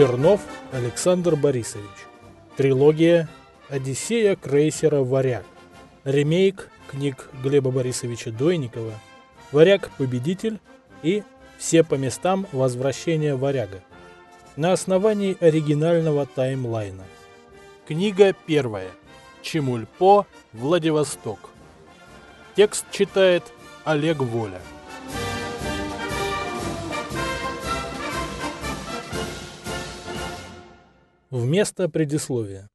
Чернов Александр Борисович. Трилогия «Одиссея крейсера «Варяг». Ремейк книг Глеба Борисовича Дойникова «Варяг-победитель» и «Все по местам. Возвращение варяга» на основании оригинального таймлайна. Книга первая. Чемульпо, Владивосток. Текст читает Олег Воля. Вместо предисловия.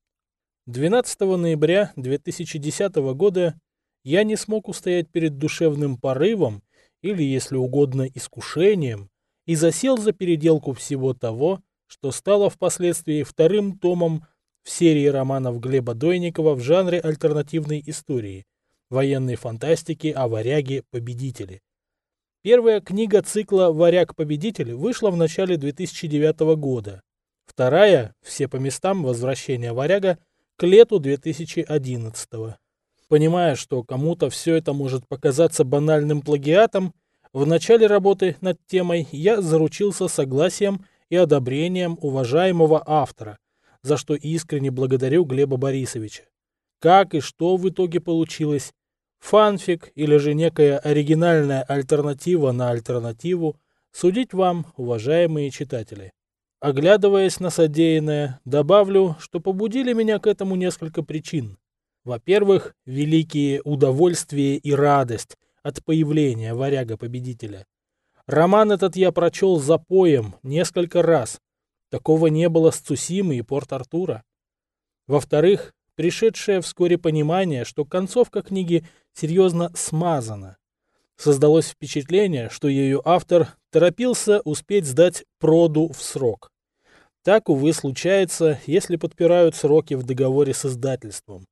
12 ноября 2010 года я не смог устоять перед душевным порывом, или, если угодно, искушением, и засел за переделку всего того, что стало впоследствии вторым томом в серии романов Глеба Дойникова в жанре альтернативной истории, военной фантастики о варяге-победителе. Первая книга цикла «Варяг-победитель» вышла в начале 2009 года. Вторая «Все по местам. Возвращение варяга» к лету 2011 Понимая, что кому-то все это может показаться банальным плагиатом, в начале работы над темой я заручился согласием и одобрением уважаемого автора, за что искренне благодарю Глеба Борисовича. Как и что в итоге получилось, фанфик или же некая оригинальная альтернатива на альтернативу, судить вам, уважаемые читатели. Оглядываясь на содеянное, добавлю, что побудили меня к этому несколько причин. Во-первых, великие удовольствие и радость от появления варяга-победителя. Роман этот я прочел за поем несколько раз. Такого не было с Цусимой и Порт-Артура. Во-вторых, пришедшее вскоре понимание, что концовка книги серьезно смазана. Создалось впечатление, что ее автор торопился успеть сдать проду в срок. Так, увы, случается, если подпирают сроки в договоре с издательством.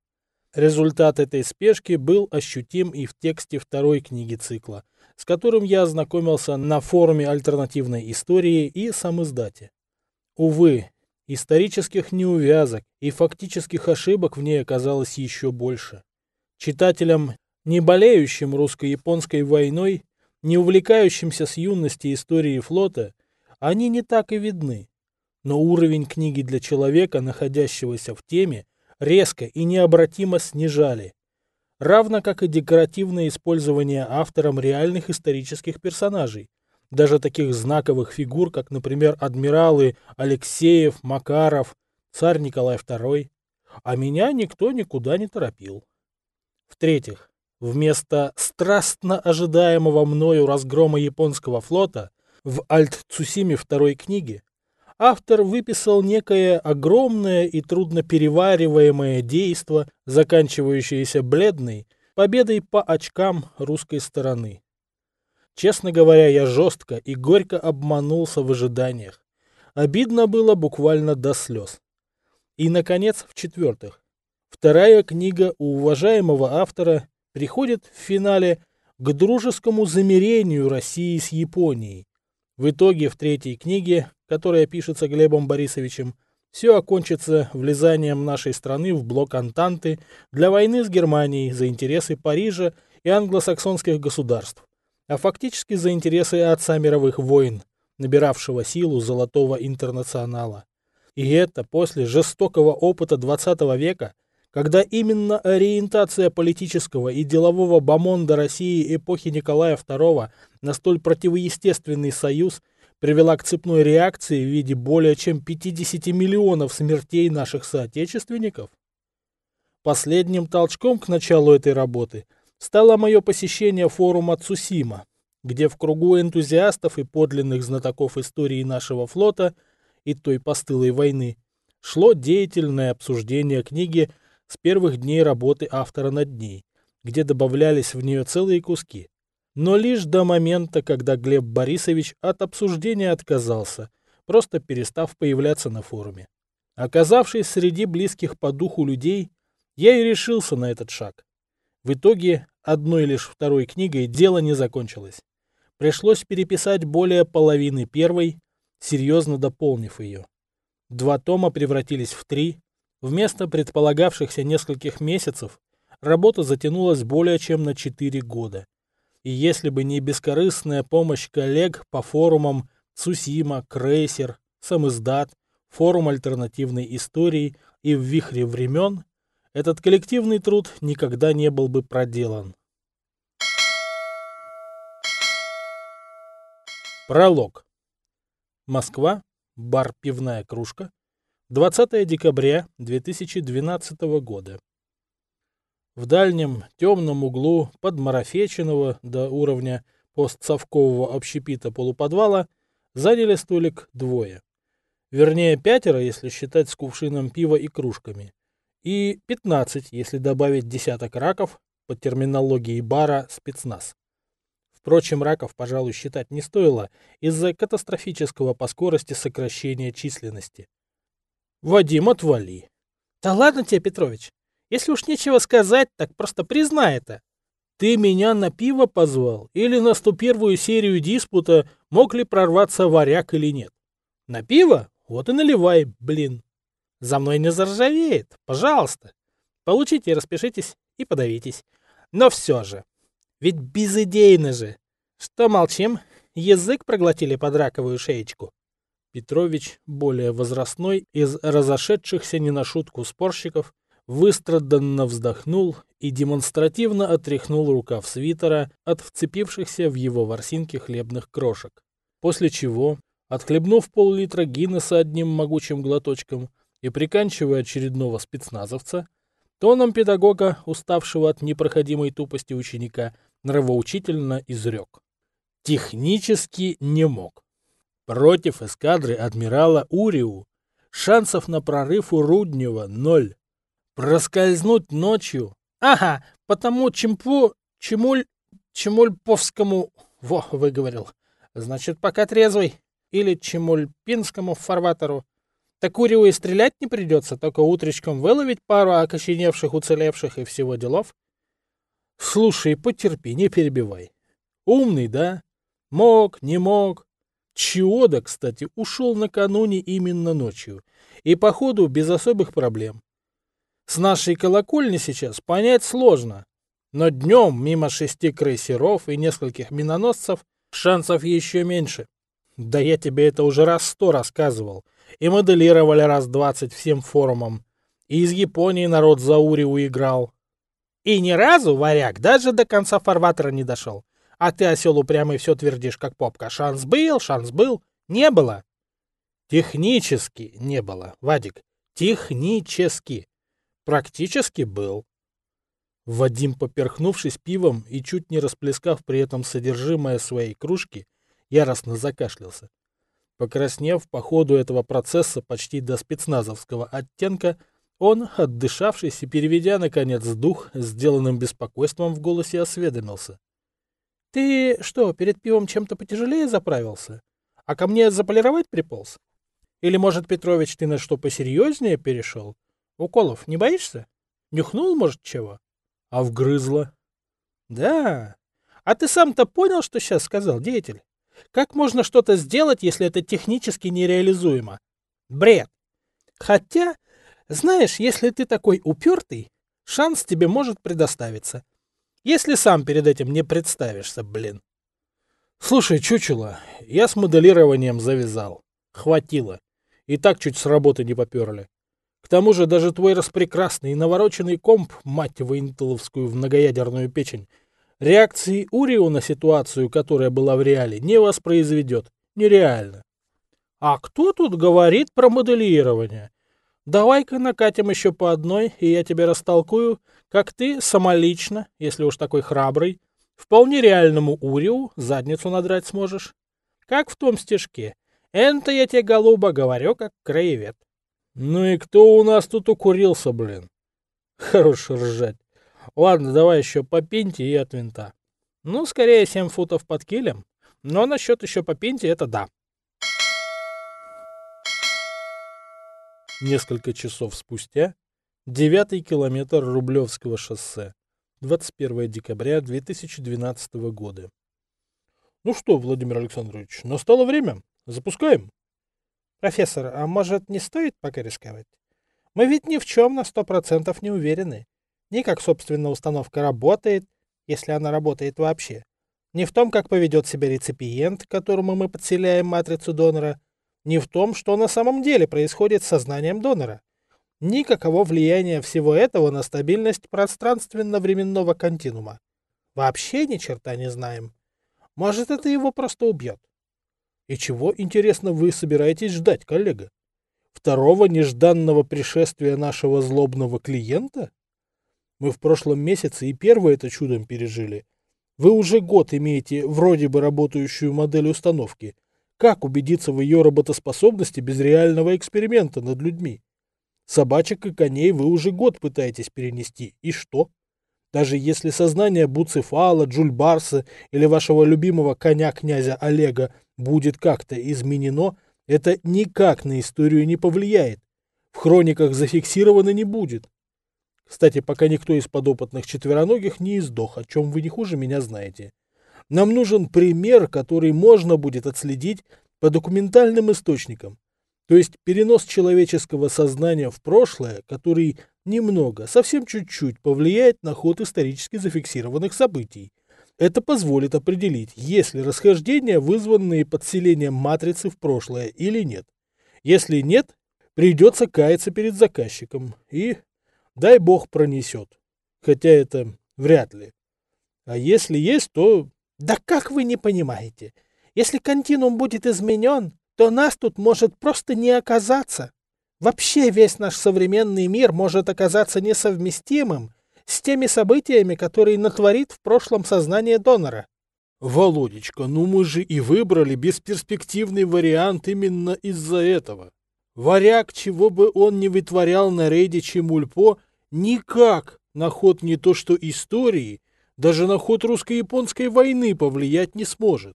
Результат этой спешки был ощутим и в тексте второй книги цикла, с которым я ознакомился на форуме альтернативной истории и сам издате. Увы, исторических неувязок и фактических ошибок в ней оказалось еще больше. Читателям, не болеющим русско-японской войной, не увлекающимся с юности историей флота, они не так и видны. Но уровень книги для человека, находящегося в теме, резко и необратимо снижали, равно как и декоративное использование автором реальных исторических персонажей, даже таких знаковых фигур, как, например, адмиралы Алексеев, Макаров, царь Николай II, а меня никто никуда не торопил. В-третьих, вместо страстно ожидаемого мною разгрома японского флота в Альт-Цусиме второй книги автор выписал некое огромное и трудно перевариваемое действо, заканчивающееся бледной победой по очкам русской стороны. Честно говоря, я жестко и горько обманулся в ожиданиях. Обидно было буквально до слез. И, наконец, в-четвертых, вторая книга у уважаемого автора приходит в финале к дружескому замирению России с Японией. В итоге в третьей книге которая пишется Глебом Борисовичем, все окончится влезанием нашей страны в блок Антанты для войны с Германией за интересы Парижа и англосаксонских государств, а фактически за интересы отца мировых войн, набиравшего силу золотого интернационала. И это после жестокого опыта 20 века, когда именно ориентация политического и делового бомонда России эпохи Николая II на столь противоестественный союз – привела к цепной реакции в виде более чем 50 миллионов смертей наших соотечественников? Последним толчком к началу этой работы стало мое посещение форума Цусима, где в кругу энтузиастов и подлинных знатоков истории нашего флота и той постылой войны шло деятельное обсуждение книги с первых дней работы автора над ней, где добавлялись в нее целые куски но лишь до момента, когда Глеб Борисович от обсуждения отказался, просто перестав появляться на форуме. Оказавшись среди близких по духу людей, я и решился на этот шаг. В итоге одной лишь второй книгой дело не закончилось. Пришлось переписать более половины первой, серьезно дополнив ее. Два тома превратились в три. Вместо предполагавшихся нескольких месяцев работа затянулась более чем на четыре года. И если бы не бескорыстная помощь коллег по форумам Цусима, Крейсер, Самиздат, форум альтернативной истории и в вихре времен, этот коллективный труд никогда не был бы проделан. Пролог. Москва. Бар «Пивная кружка». 20 декабря 2012 года. В дальнем темном углу подмарафеченного до уровня постсовкового общепита полуподвала заняли столик двое. Вернее, пятеро, если считать с кувшином пива и кружками. И пятнадцать, если добавить десяток раков, по терминологии бара спецназ. Впрочем, раков, пожалуй, считать не стоило из-за катастрофического по скорости сокращения численности. Вадим, отвали. Да ладно тебе, Петрович. Если уж нечего сказать, так просто признай это. Ты меня на пиво позвал? Или на 101 серию диспута мог ли прорваться варяг или нет? На пиво? Вот и наливай, блин. За мной не заржавеет, пожалуйста. Получите, распишитесь и подавитесь. Но все же. Ведь безыдейно же. Что молчим? Язык проглотили под раковую шеечку. Петрович, более возрастной, из разошедшихся не на шутку спорщиков, выстраданно вздохнул и демонстративно отряхнул рукав свитера от вцепившихся в его ворсинки хлебных крошек. После чего, отхлебнув пол-литра Гиннесса одним могучим глоточком и приканчивая очередного спецназовца, тоном педагога, уставшего от непроходимой тупости ученика, нравоучительно изрек. Технически не мог. Против эскадры адмирала Уриу шансов на прорыв у Руднева ноль. Проскользнуть ночью? Ага, потому чемпу... чемуль... чемульповскому... Во, выговорил. Значит, пока трезвый. Или чемульпинскому фарватеру. Так Уриу и стрелять не придется, только утречком выловить пару окоченевших, уцелевших и всего делов. Слушай, потерпи, не перебивай. Умный, да? Мог, не мог. Чиода, кстати, ушел накануне именно ночью. И, походу, без особых проблем. С нашей колокольни сейчас понять сложно. Но днем мимо шести крейсеров и нескольких миноносцев шансов еще меньше. Да я тебе это уже раз сто рассказывал. И моделировали раз двадцать всем форумом. И из Японии народ за Ури уиграл. И ни разу, варяг, даже до конца фарватера не дошел. А ты, осел упрямый, все твердишь, как попка. Шанс был, шанс был. Не было. Технически не было, Вадик. Технически. Практически был. Вадим, поперхнувшись пивом и чуть не расплескав при этом содержимое своей кружки, яростно закашлялся. Покраснев по ходу этого процесса почти до спецназовского оттенка, он, отдышавшись и переведя, наконец, дух, сделанным беспокойством в голосе осведомился. — Ты что, перед пивом чем-то потяжелее заправился? А ко мне заполировать приполз? Или, может, Петрович, ты на что посерьезнее перешел? Уколов не боишься? Нюхнул, может, чего? А вгрызла? Да. А ты сам-то понял, что сейчас сказал, деятель? Как можно что-то сделать, если это технически нереализуемо? Бред. Хотя, знаешь, если ты такой упертый, шанс тебе может предоставиться. Если сам перед этим не представишься, блин. Слушай, чучело, я с моделированием завязал. Хватило. И так чуть с работы не поперли. К тому же даже твой распрекрасный и навороченный комп, мать его интеловскую в многоядерную печень, реакции Урио на ситуацию, которая была в реале, не воспроизведет. Нереально. А кто тут говорит про моделирование? Давай-ка накатим еще по одной, и я тебе растолкую, как ты самолично, если уж такой храбрый, вполне реальному Уриу задницу надрать сможешь. Как в том стишке. Это я тебе, голуба, говорю, как краевед. Ну и кто у нас тут укурился, блин? Хорош ржать. Ладно, давай еще по пинте и от винта. Ну, скорее 7 футов под килем. Но насчет еще по пинте это да. Несколько часов спустя, девятый километр Рублевского шоссе, 21 декабря 2012 года. Ну что, Владимир Александрович, настало время. Запускаем. Профессор, а может не стоит пока рисковать? Мы ведь ни в чем на сто процентов не уверены. Ни как, собственно, установка работает, если она работает вообще. Ни в том, как поведет себя реципиент, которому мы подселяем матрицу донора. Не в том, что на самом деле происходит с сознанием донора. Никакого влияния всего этого на стабильность пространственно-временного континуума. Вообще ни черта не знаем. Может, это его просто убьет. И чего, интересно, вы собираетесь ждать, коллега? Второго нежданного пришествия нашего злобного клиента? Мы в прошлом месяце и первое это чудом пережили. Вы уже год имеете вроде бы работающую модель установки. Как убедиться в ее работоспособности без реального эксперимента над людьми? Собачек и коней вы уже год пытаетесь перенести. И что? Даже если сознание Буцефала, Джульбарса или вашего любимого коня князя Олега будет как-то изменено, это никак на историю не повлияет. В хрониках зафиксировано не будет. Кстати, пока никто из подопытных четвероногих не издох, о чем вы не хуже меня знаете. Нам нужен пример, который можно будет отследить по документальным источникам. То есть перенос человеческого сознания в прошлое, который немного, совсем чуть-чуть повлияет на ход исторически зафиксированных событий. Это позволит определить, есть ли расхождения, вызванные подселением матрицы в прошлое или нет. Если нет, придется каяться перед заказчиком и, дай бог, пронесет. Хотя это вряд ли. А если есть, то... Да как вы не понимаете? Если континуум будет изменен, то нас тут может просто не оказаться. Вообще весь наш современный мир может оказаться несовместимым с теми событиями, которые натворит в прошлом сознание донора. Володечка, ну мы же и выбрали бесперспективный вариант именно из-за этого. Варяг, чего бы он ни вытворял на рейде Чемульпо, никак на ход не то что истории, даже на ход русско-японской войны повлиять не сможет.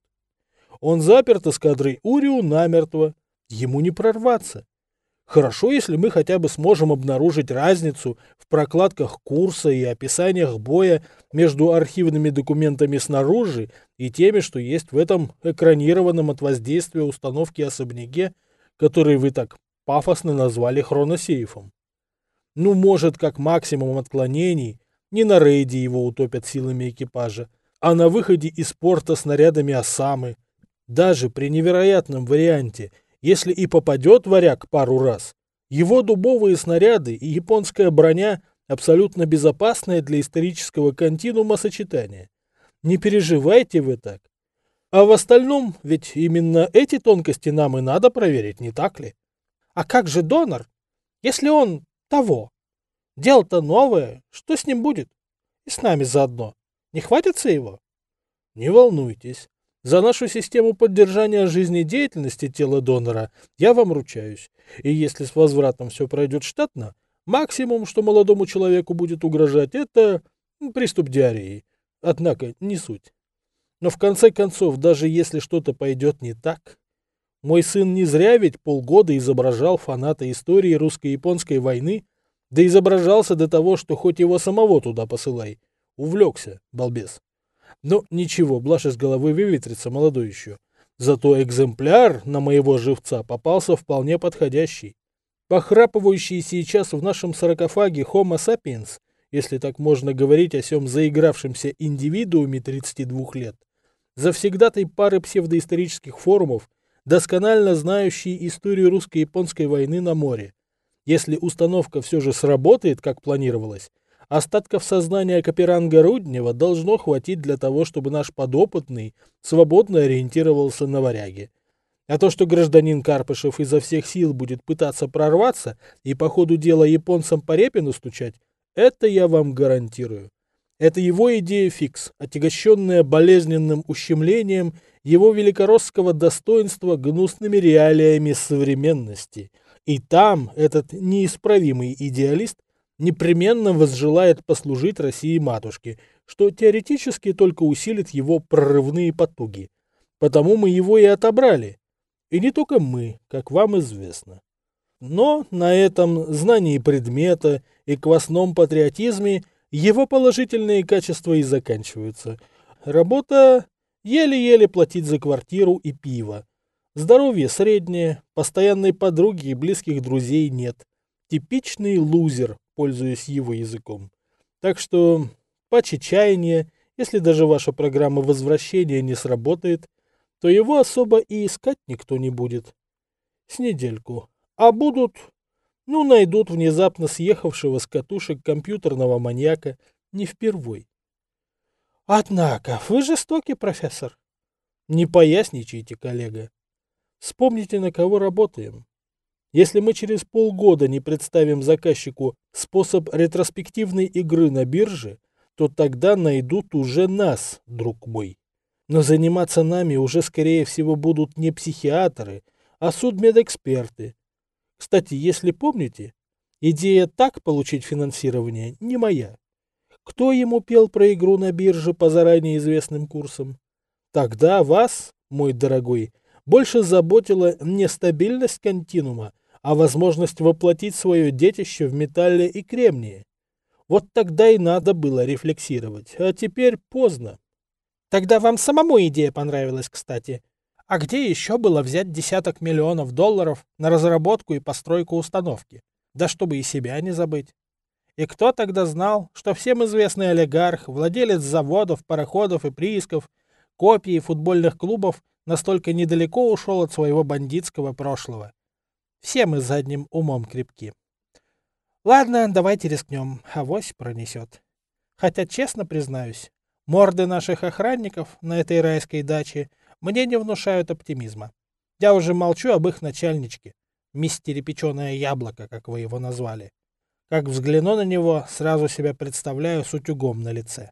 Он заперт эскадрой Уриу намертво. Ему не прорваться. Хорошо, если мы хотя бы сможем обнаружить разницу в прокладках курса и описаниях боя между архивными документами снаружи и теми, что есть в этом экранированном от воздействия установки особняке, который вы так пафосно назвали хроносейфом. Ну, может, как максимум отклонений, не на рейде его утопят силами экипажа, а на выходе из порта снарядами Осамы, даже при невероятном варианте, если и попадет варяг пару раз, его дубовые снаряды и японская броня абсолютно безопасное для исторического континуума сочетание. Не переживайте вы так. А в остальном, ведь именно эти тонкости нам и надо проверить, не так ли? А как же донор? Если он того. Дело-то новое, что с ним будет? И с нами заодно. Не хватится его? Не волнуйтесь. За нашу систему поддержания жизнедеятельности тела донора я вам ручаюсь. И если с возвратом все пройдет штатно, максимум, что молодому человеку будет угрожать, это приступ диареи. Однако не суть. Но в конце концов, даже если что-то пойдет не так... Мой сын не зря ведь полгода изображал фаната истории русско-японской войны, да изображался до того, что хоть его самого туда посылай. Увлекся, балбес. Но ничего, блажь из головы выветрится молодой еще. Зато экземпляр на моего живца попался вполне подходящий. Похрапывающий сейчас в нашем саркофаге Homo sapiens, если так можно говорить о сем заигравшемся индивидууме 32 лет, завсегдатой пары псевдоисторических форумов, досконально знающий историю русско-японской войны на море. Если установка все же сработает, как планировалось, Остатков сознания Каперанга Руднева должно хватить для того, чтобы наш подопытный свободно ориентировался на варяге. А то, что гражданин Карпышев изо всех сил будет пытаться прорваться и по ходу дела японцам по репину стучать, это я вам гарантирую. Это его идея фикс, отягощенная болезненным ущемлением его великоросского достоинства гнусными реалиями современности. И там этот неисправимый идеалист непременно возжелает послужить России-матушке, что теоретически только усилит его прорывные потуги. Потому мы его и отобрали. И не только мы, как вам известно. Но на этом знании предмета и квасном патриотизме его положительные качества и заканчиваются. Работа еле-еле платить за квартиру и пиво. Здоровье среднее, постоянной подруги и близких друзей нет. Типичный лузер, пользуясь его языком. Так что, по чаяния, если даже ваша программа возвращения не сработает, то его особо и искать никто не будет. С недельку. А будут... Ну, найдут внезапно съехавшего с катушек компьютерного маньяка не впервой. Однако, вы жестокий профессор. Не поясничайте, коллега. Вспомните, на кого работаем. Если мы через полгода не представим заказчику способ ретроспективной игры на бирже, то тогда найдут уже нас, друг мой. Но заниматься нами уже, скорее всего, будут не психиатры, а судмедэксперты. Кстати, если помните, идея так получить финансирование не моя. Кто ему пел про игру на бирже по заранее известным курсам? Тогда вас, мой дорогой, больше заботила не стабильность континуума, а возможность воплотить свое детище в металле и кремнии. Вот тогда и надо было рефлексировать, а теперь поздно. Тогда вам самому идея понравилась, кстати. А где еще было взять десяток миллионов долларов на разработку и постройку установки? Да чтобы и себя не забыть. И кто тогда знал, что всем известный олигарх, владелец заводов, пароходов и приисков, копий футбольных клубов настолько недалеко ушел от своего бандитского прошлого? Все мы задним умом крепки. Ладно, давайте рискнем, авось пронесет. Хотя, честно признаюсь, морды наших охранников на этой райской даче мне не внушают оптимизма. Я уже молчу об их начальничке, мистере печеное яблоко, как вы его назвали. Как взгляну на него, сразу себя представляю с утюгом на лице.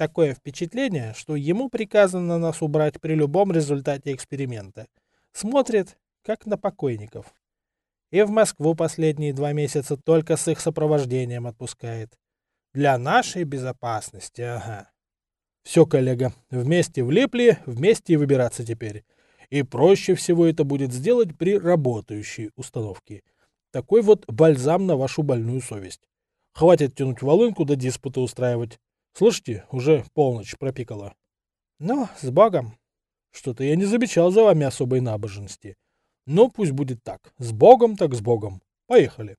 Такое впечатление, что ему приказано нас убрать при любом результате эксперимента. Смотрит, как на покойников. И в Москву последние два месяца только с их сопровождением отпускает. Для нашей безопасности, ага. Все, коллега, вместе влепли, вместе и выбираться теперь. И проще всего это будет сделать при работающей установке. Такой вот бальзам на вашу больную совесть. Хватит тянуть волынку да диспуты устраивать. Слышите, уже полночь пропикала. Ну, с Богом. Что-то я не замечал за вами особой набожности. Но пусть будет так. С Богом так с Богом. Поехали.